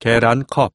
계란컵.